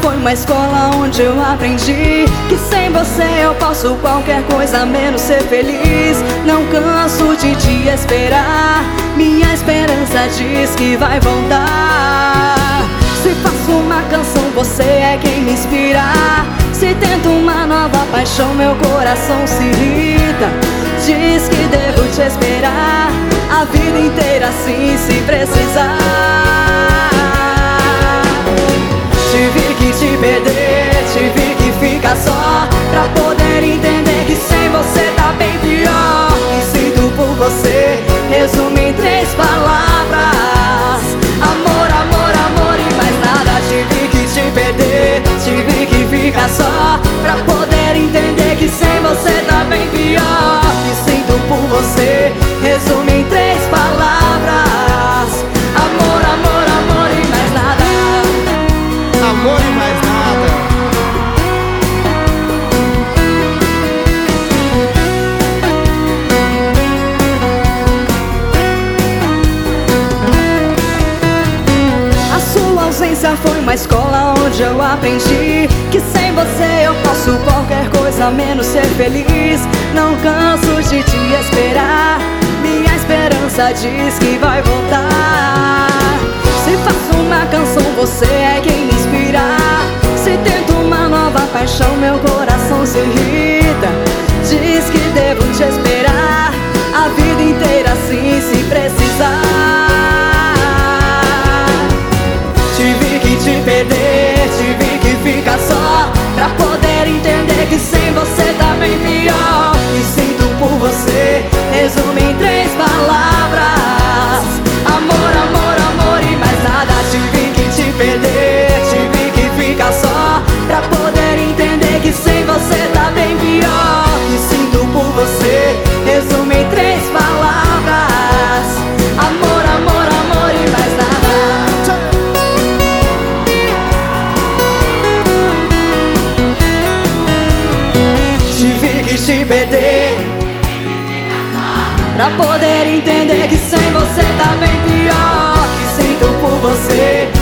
foi uma escola onde eu aprendi Que sem você eu posso qualquer coisa menos ser feliz. Não canso de te esperar Minha esperança diz que vai voltar. Se faço uma canção você é quem me inspira. Se tento uma nova paixão meu coração se irrita. Diz que devo te esperar A vida inteira assim se precisar ausência uma escola onde eu aprendi Que sem você eu posso qualquer coisa menos ser feliz. Não canso de te esperar Minha esperança diz que vai voltar. Se faço uma canção você é quem me inspira. Se tento uma nova paixão meu coração se irrita. Diz que devo te esperar A vida inteira assim se precisar. Te perder Pra poder entender que sem você te perder. Pra poder entender que sem você tá bem pior Que sinto por você.